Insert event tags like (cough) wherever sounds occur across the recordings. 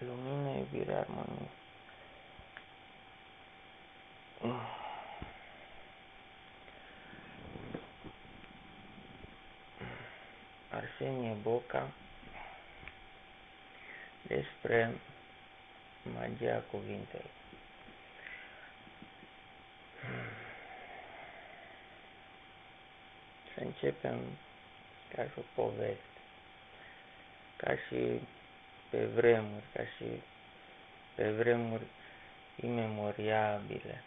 iubire, armonie. Arsenie Boca despre magia cuvintei. Să începem ca și o poveste, ca și pe vremuri, ca și pe vremuri imemoriabile,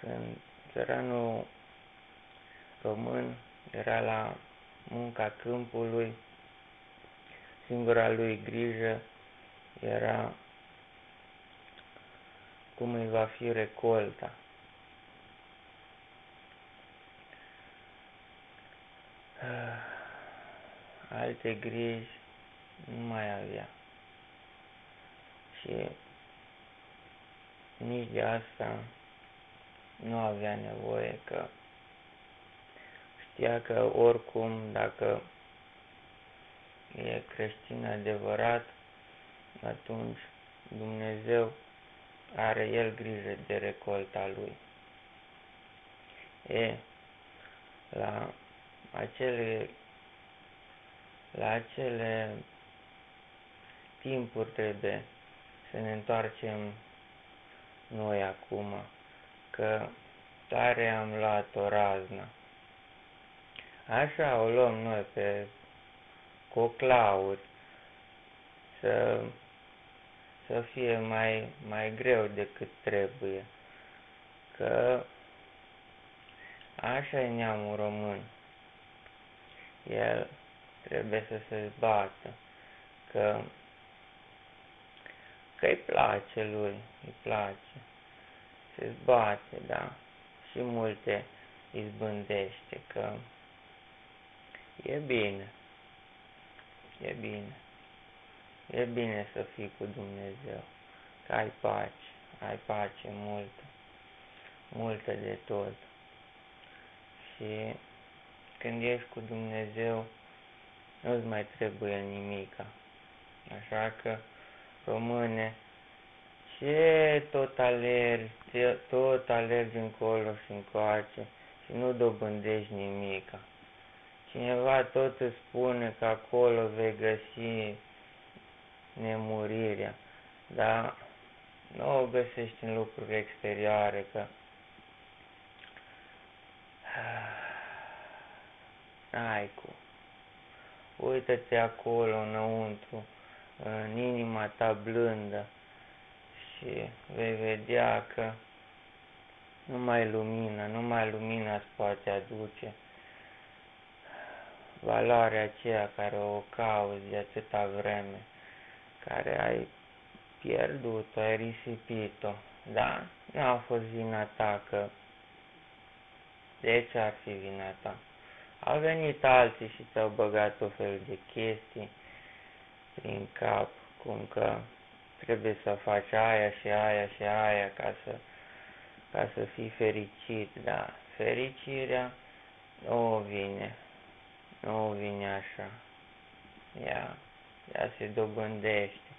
când țăranul român era la munca câmpului, singura lui grijă era cum îi va fi recolta. Alte griji nu mai avea. Și nici de asta nu avea nevoie că știa că oricum dacă e creștin adevărat, atunci Dumnezeu are El grijă de recolta Lui. E, la acele, la acele timpuri trebuie să ne întoarcem noi acum, că tare am luat o raznă. Așa o luăm noi pe coclauri, să, să fie mai, mai greu decât trebuie. Că așa e neamul român. El trebuie să se zbată, că că îi place lui, îi place. Se zbate, da, și multe izbândește, că e bine, e bine, e bine să fii cu Dumnezeu, că ai pace, ai pace multă, multă de tot. Și când ești cu Dumnezeu, nu-ți mai trebuie nimica. Așa că române, ce tot alergi, ce tot alergi încolo și încoace și nu dobândești nimica. Cineva tot îți spune că acolo vei găsi nemurirea, dar nu o găsești în lucruri exterioare, că (sighs) ai cu. Uită-te acolo înăuntru, în inima ta blândă și vei vedea că numai lumina, numai lumina îți poate aduce valoarea aceea care o cauzi de atâta vreme, care ai pierdut-o, ai risipit-o, da? Nu a fost vina ta că de ce ar fi vina ta? Au venit alții și ți-au băgat o fel de chestii prin cap, cum că trebuie să faci aia și aia și aia ca să, ca să fii fericit, da. Fericirea nu vine, nu vine așa. Ea, ea se dobândește.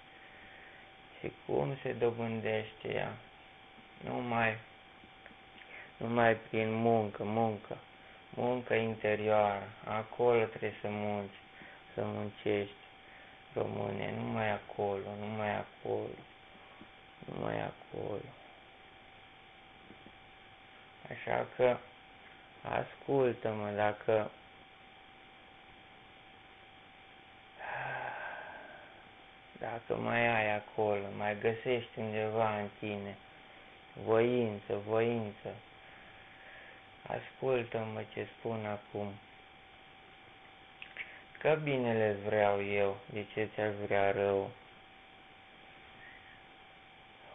Și cum se dobândește ea? Numai, numai prin muncă, muncă, muncă interioară. Acolo trebuie să munci, să muncești române, numai acolo, numai acolo, numai acolo. Așa că ascultă-mă dacă dacă mai ai acolo, mai găsești undeva în tine voință, voință, ascultă-mă ce spun acum că binele vreau eu, de ce ți-aș vrea rău?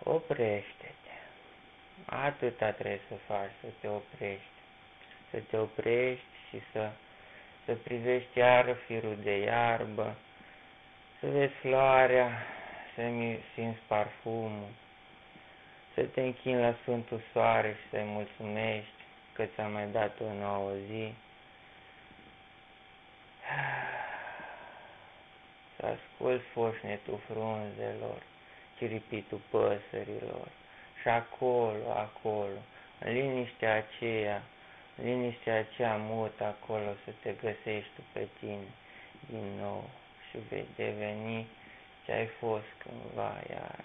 Oprește-te. Atâta trebuie să faci, să te oprești. Să te oprești și să, să privești iară firul de iarbă, să vezi floarea, să simți parfumul, să te închini la Sfântul Soare și să-i mulțumești că ți-a mai dat o nouă zi să ascult foșnetul frunzelor chiripitul păsărilor. Și acolo, acolo, în liniștea aceea, în liniștea aceea mută, acolo să te găsești tu pe tine din nou și vei deveni ce ai fost cândva iar.